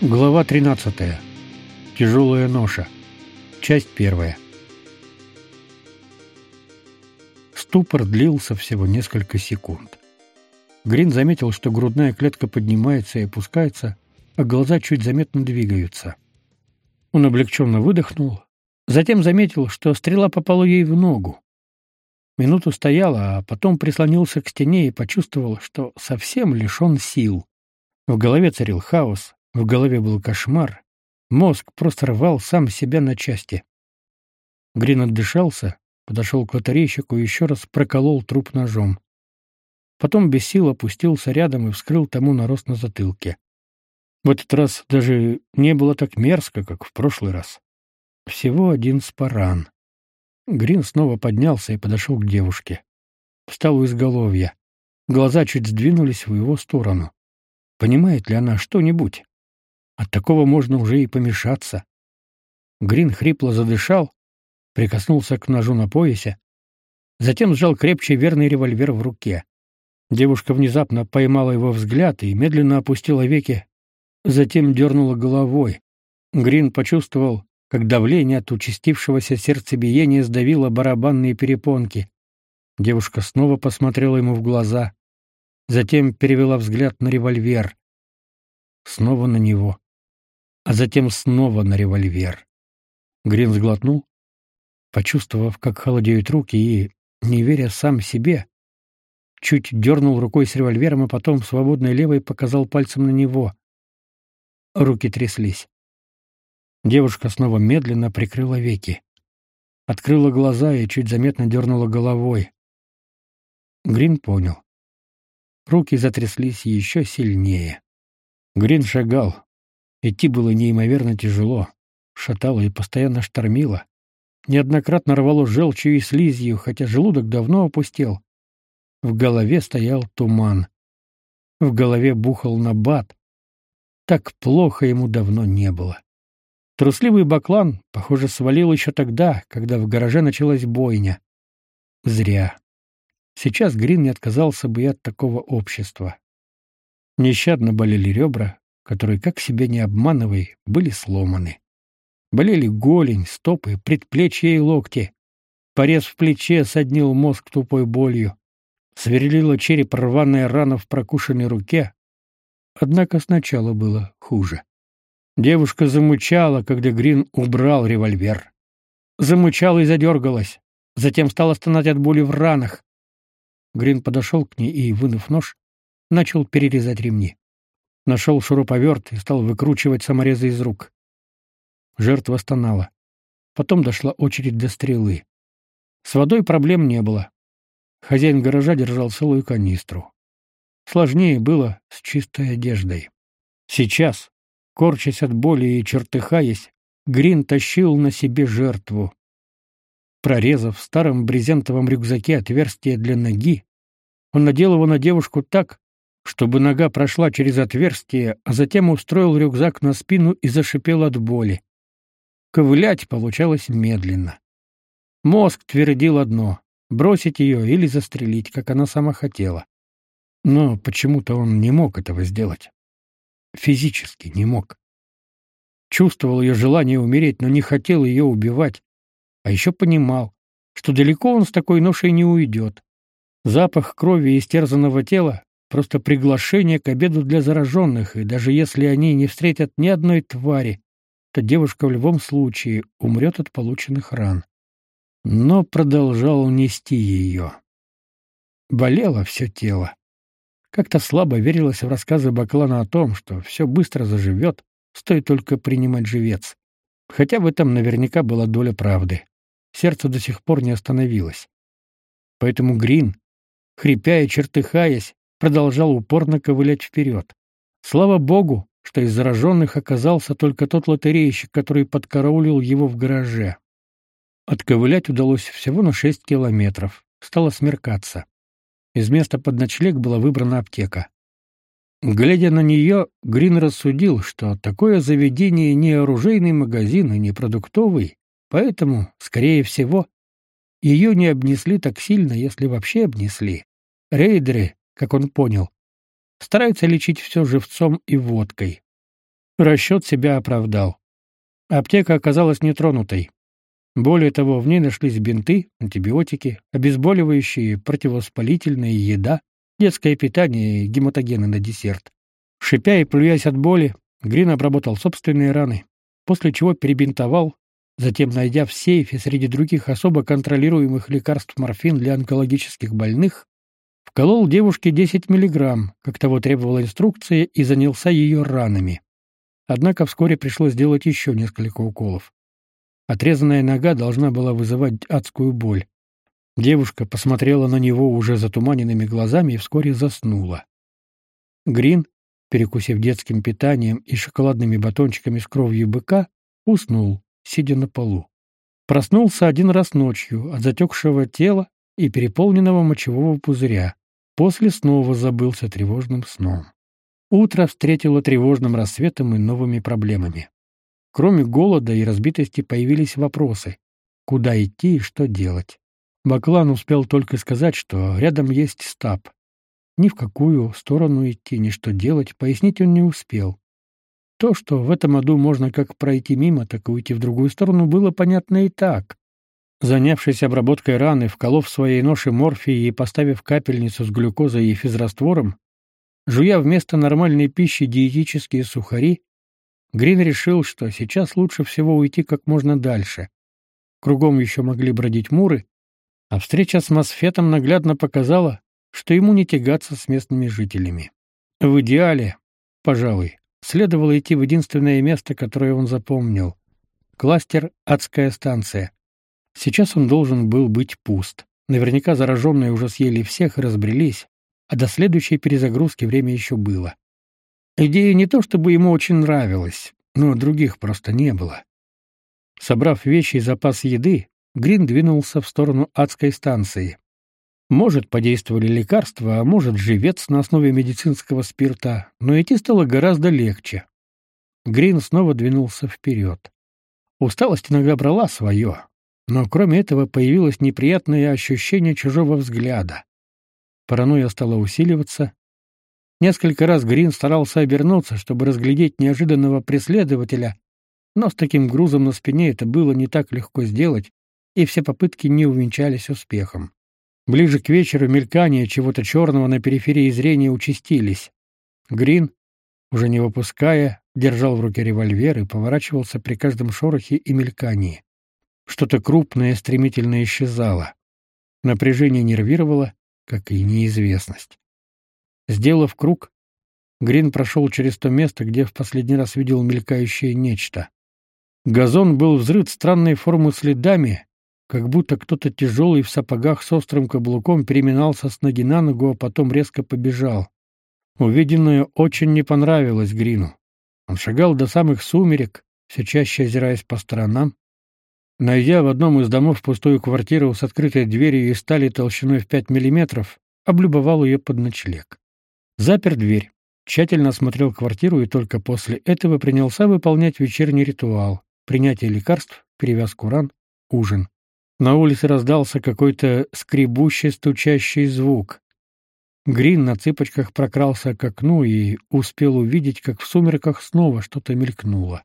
Глава 13. Тяжелая ноша. Часть первая. Ступор длился всего несколько секунд. Грин заметил, что грудная клетка поднимается и опускается, а глаза чуть заметно двигаются. Он облегченно выдохнул, затем заметил, что стрела попала ей в ногу. Минуту стоял, а потом прислонился к стене и почувствовал, что совсем лишен сил. В голове царил хаос, в голове был кошмар. Мозг просто рвал сам себя на части. Грин отдышался, подошел к лотерейщику и еще раз проколол труп ножом. Потом без сил опустился рядом и вскрыл тому нарост на затылке. В этот раз даже не было так мерзко, как в прошлый раз. Всего один спаран. Грин снова поднялся и подошел к девушке. Встал у изголовья. Глаза чуть сдвинулись в его сторону. Понимает ли она что-нибудь? От такого можно уже и помешаться. Грин хрипло задышал, прикоснулся к ножу на поясе, затем сжал крепче верный револьвер в руке. Девушка внезапно поймала его взгляд и медленно опустила веки, затем дернула головой. Грин почувствовал, как давление от участившегося сердцебиения сдавило барабанные перепонки. Девушка снова посмотрела ему в глаза, затем перевела взгляд на револьвер. Снова на него а затем снова на револьвер. Грин сглотнул, почувствовав, как холодеют руки, и, не веря сам себе, чуть дернул рукой с револьвером, а потом свободной левой показал пальцем на него. Руки тряслись. Девушка снова медленно прикрыла веки. Открыла глаза и чуть заметно дернула головой. Грин понял. Руки затряслись еще сильнее. Грин шагал, Идти было неимоверно тяжело, шатало и постоянно штормило. Неоднократно рвало желчью и слизью, хотя желудок давно опустел. В голове стоял туман. В голове бухал набат. Так плохо ему давно не было. Трусливый баклан, похоже, свалил еще тогда, когда в гараже началась бойня. Зря. Сейчас Грин не отказался бы и от такого общества. Нещадно болели ребра, которые, как себя не обманывай, были сломаны. Болели голень, стопы, предплечья и локти. Порез в плече соднил мозг тупой болью. Сверлила череп рваная рана в прокушенной руке. Однако сначала было хуже. Девушка замучала, когда Грин убрал револьвер. Замучала и задергалась. Затем стала стонать от боли в ранах. Грин подошел к ней и, вынув нож, начал перерезать ремни нашел шуруповерт и стал выкручивать саморезы из рук. Жертва стонала. Потом дошла очередь до стрелы. С водой проблем не было. Хозяин гаража держал целую канистру. Сложнее было с чистой одеждой. Сейчас, корчась от боли и чертыхаясь, Грин тащил на себе жертву. Прорезав в старом брезентовом рюкзаке отверстие для ноги, он надел его на девушку так, чтобы нога прошла через отверстие, а затем устроил рюкзак на спину и зашипел от боли. Ковылять получалось медленно. Мозг твердил одно — бросить ее или застрелить, как она сама хотела. Но почему-то он не мог этого сделать. Физически не мог. Чувствовал ее желание умереть, но не хотел ее убивать. А еще понимал, что далеко он с такой ношей не уйдет. Запах крови и истерзанного тела просто приглашение к обеду для зараженных, и даже если они не встретят ни одной твари, то девушка в любом случае умрет от полученных ран. Но продолжал нести ее. Болело все тело. Как-то слабо верилось в рассказы Баклана о том, что все быстро заживет, стоит только принимать живец. Хотя в этом наверняка была доля правды. Сердце до сих пор не остановилось. Поэтому Грин, хрипя и чертыхаясь, продолжал упорно ковылять вперед. Слава богу, что из зараженных оказался только тот лотерейщик, который подкараулил его в гараже. Отковылять удалось всего на шесть километров. Стало смеркаться. Из места под ночлег была выбрана аптека. Глядя на нее, Грин рассудил, что такое заведение не оружейный магазин и не продуктовый, поэтому, скорее всего, ее не обнесли так сильно, если вообще обнесли. Рейдеры как он понял, стараются лечить все живцом и водкой. Расчет себя оправдал. Аптека оказалась нетронутой. Более того, в ней нашлись бинты, антибиотики, обезболивающие, противовоспалительные, еда, детское питание и гематогены на десерт. Шипя и плюясь от боли, Грин обработал собственные раны, после чего перебинтовал, затем, найдя в сейфе среди других особо контролируемых лекарств морфин для онкологических больных, вколол девушке 10 миллиграмм, как того требовала инструкция, и занялся ее ранами. Однако вскоре пришлось сделать еще несколько уколов. Отрезанная нога должна была вызывать адскую боль. Девушка посмотрела на него уже затуманенными глазами и вскоре заснула. Грин, перекусив детским питанием и шоколадными батончиками с кровью быка, уснул, сидя на полу. Проснулся один раз ночью от затекшего тела и переполненного мочевого пузыря. После снова забылся тревожным сном. Утро встретило тревожным рассветом и новыми проблемами. Кроме голода и разбитости появились вопросы: куда идти и что делать. Баклан успел только сказать, что рядом есть стаб. Ни в какую сторону идти, ни что делать, пояснить он не успел. То, что в этом аду можно как пройти мимо, так и уйти в другую сторону, было понятно и так. Занявшись обработкой раны, вколов своей ноши морфии и поставив капельницу с глюкозой и физраствором, жуя вместо нормальной пищи диетические сухари, Грин решил, что сейчас лучше всего уйти как можно дальше. Кругом еще могли бродить муры, а встреча с Мосфетом наглядно показала, что ему не тягаться с местными жителями. В идеале, пожалуй, следовало идти в единственное место, которое он запомнил — кластер «Адская станция». Сейчас он должен был быть пуст. Наверняка зараженные уже съели всех и разбрелись, а до следующей перезагрузки время еще было. Идея не то чтобы ему очень нравилась, но других просто не было. Собрав вещи и запас еды, Грин двинулся в сторону адской станции. Может, подействовали лекарства, а может, живец на основе медицинского спирта, но идти стало гораздо легче. Грин снова двинулся вперед. Усталость иногда брала свое, но кроме этого появилось неприятное ощущение чужого взгляда. Паранойя стала усиливаться, Несколько раз Грин старался обернуться, чтобы разглядеть неожиданного преследователя, но с таким грузом на спине это было не так легко сделать, и все попытки не увенчались успехом. Ближе к вечеру мелькания чего-то черного на периферии зрения участились. Грин, уже не выпуская, держал в руке револьвер и поворачивался при каждом шорохе и мелькании. Что-то крупное стремительно исчезало. Напряжение нервировало, как и неизвестность. Сделав круг, Грин прошел через то место, где в последний раз видел мелькающее нечто. Газон был взрыт странной формы следами, как будто кто-то тяжелый в сапогах с острым каблуком переминался с ноги на ногу, а потом резко побежал. Увиденное очень не понравилось Грину. Он шагал до самых сумерек, все чаще озираясь по сторонам. Найдя в одном из домов пустую квартиру с открытой дверью и стали толщиной в пять миллиметров, облюбовал ее под ночлег. Запер дверь, тщательно осмотрел квартиру и только после этого принялся выполнять вечерний ритуал: принятие лекарств, перевязку ран, ужин. На улице раздался какой-то скребущий, стучащий звук. Грин на цыпочках прокрался к окну и успел увидеть, как в сумерках снова что-то мелькнуло.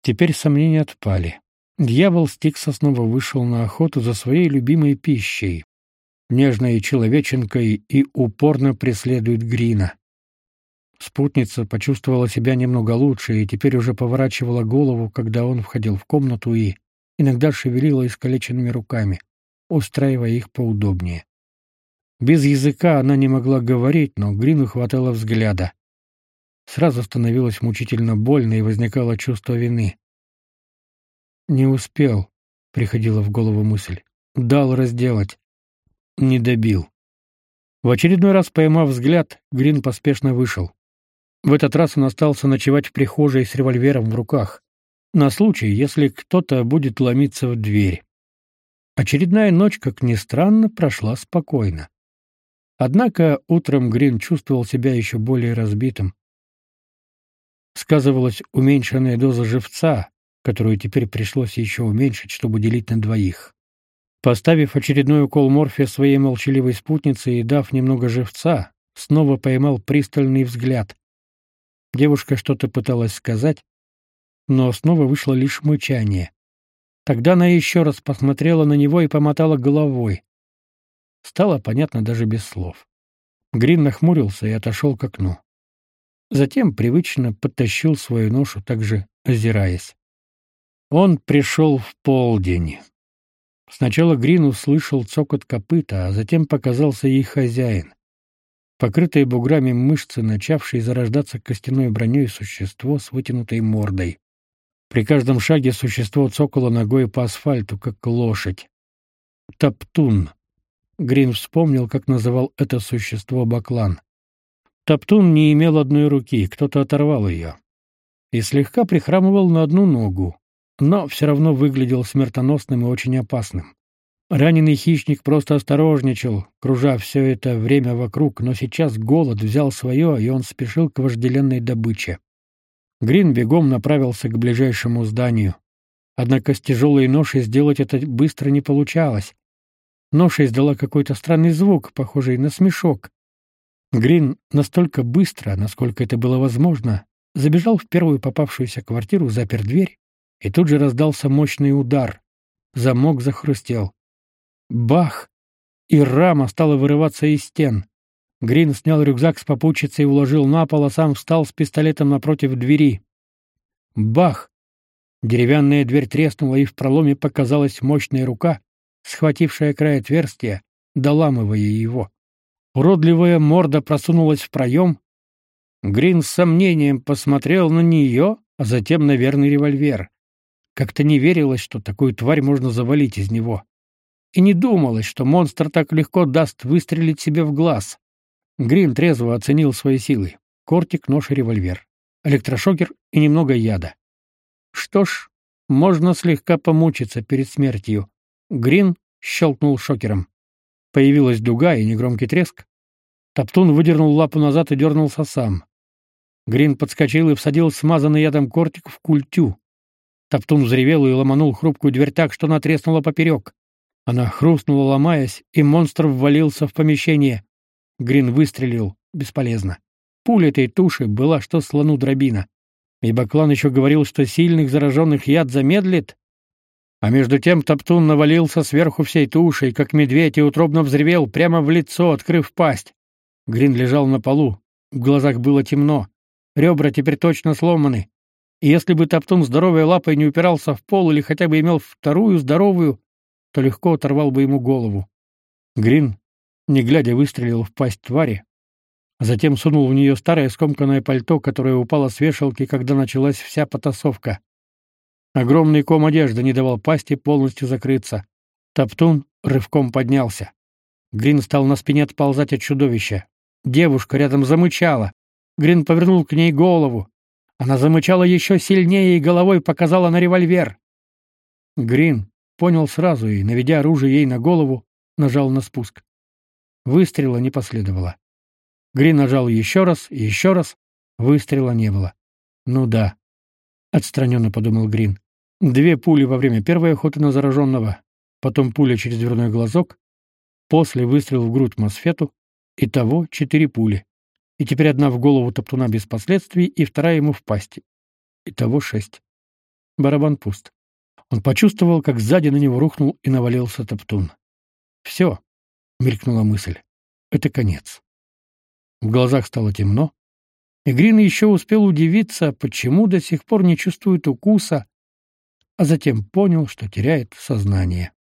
Теперь сомнения отпали. Дьявол Стикса снова вышел на охоту за своей любимой пищей нежной человеченкой и упорно преследует Грина. Спутница почувствовала себя немного лучше и теперь уже поворачивала голову, когда он входил в комнату и иногда шевелила искалеченными руками, устраивая их поудобнее. Без языка она не могла говорить, но Грину хватало взгляда. Сразу становилось мучительно больно и возникало чувство вины. Не успел, приходила в голову мысль. Дал разделать не добил. В очередной раз поймав взгляд, Грин поспешно вышел. В этот раз он остался ночевать в прихожей с револьвером в руках, на случай, если кто-то будет ломиться в дверь. Очередная ночь, как ни странно, прошла спокойно. Однако утром Грин чувствовал себя еще более разбитым. Сказывалась уменьшенная доза живца, которую теперь пришлось еще уменьшить, чтобы делить на двоих. Поставив очередной укол морфия своей молчаливой спутнице и дав немного живца, снова поймал пристальный взгляд. Девушка что-то пыталась сказать, но снова вышло лишь мычание. Тогда она еще раз посмотрела на него и помотала головой. Стало понятно даже без слов. Грин нахмурился и отошел к окну. Затем привычно подтащил свою ношу, также озираясь. Он пришел в полдень. Сначала Грин услышал цокот копыта, а затем показался их хозяин. Покрытые буграми мышцы, начавшие зарождаться костяной броней существо с вытянутой мордой. При каждом шаге существо цокало ногой по асфальту, как лошадь. Топтун. Грин вспомнил, как называл это существо Баклан. Топтун не имел одной руки, кто-то оторвал ее. И слегка прихрамывал на одну ногу, но все равно выглядел смертоносным и очень опасным. Раненый хищник просто осторожничал, кружа все это время вокруг, но сейчас голод взял свое, и он спешил к вожделенной добыче. Грин бегом направился к ближайшему зданию. Однако с тяжелой ношей сделать это быстро не получалось. Ноша издала какой-то странный звук, похожий на смешок. Грин настолько быстро, насколько это было возможно, забежал в первую попавшуюся квартиру, запер дверь, и тут же раздался мощный удар. Замок захрустел. Бах! И рама стала вырываться из стен. Грин снял рюкзак с попутчицей и уложил на пол, а сам встал с пистолетом напротив двери. Бах! Деревянная дверь треснула, и в проломе показалась мощная рука, схватившая край отверстия, доламывая его. Уродливая морда просунулась в проем. Грин с сомнением посмотрел на нее, а затем на верный револьвер. Как-то не верилось, что такую тварь можно завалить из него. И не думалось, что монстр так легко даст выстрелить себе в глаз. Грин трезво оценил свои силы. Кортик, нож и револьвер. Электрошокер и немного яда. Что ж, можно слегка помучиться перед смертью. Грин щелкнул шокером. Появилась дуга и негромкий треск. Топтун выдернул лапу назад и дернулся сам. Грин подскочил и всадил смазанный ядом кортик в культю. Топтун взревел и ломанул хрупкую дверь так, что она треснула поперек. Она хрустнула, ломаясь, и монстр ввалился в помещение. Грин выстрелил. Бесполезно. Пуля этой туши была что слону дробина. И еще говорил, что сильных зараженных яд замедлит, а между тем Топтун навалился сверху всей тушей, как медведь, и утробно взревел прямо в лицо, открыв пасть. Грин лежал на полу. В глазах было темно. Ребра теперь точно сломаны. И если бы Топтун здоровой лапой не упирался в пол или хотя бы имел вторую здоровую, то легко оторвал бы ему голову. Грин, не глядя, выстрелил в пасть твари, а затем сунул в нее старое скомканное пальто, которое упало с вешалки, когда началась вся потасовка. Огромный ком одежды не давал пасти полностью закрыться. Топтун рывком поднялся. Грин стал на спине отползать от чудовища. Девушка рядом замычала. Грин повернул к ней голову. Она замычала еще сильнее и головой показала на револьвер. Грин понял сразу и, наведя оружие ей на голову, нажал на спуск. Выстрела не последовало. Грин нажал еще раз и еще раз. Выстрела не было. Ну да, отстраненно подумал Грин. Две пули во время первой охоты на зараженного, потом пуля через дверной глазок, после выстрел в грудь Мосфету, и того четыре пули. И теперь одна в голову топтуна без последствий, и вторая ему в пасти. Итого шесть. Барабан пуст. Он почувствовал, как сзади на него рухнул и навалился топтун. «Все», — мелькнула мысль, — «это конец». В глазах стало темно, и Грин еще успел удивиться, почему до сих пор не чувствует укуса, а затем понял, что теряет сознание.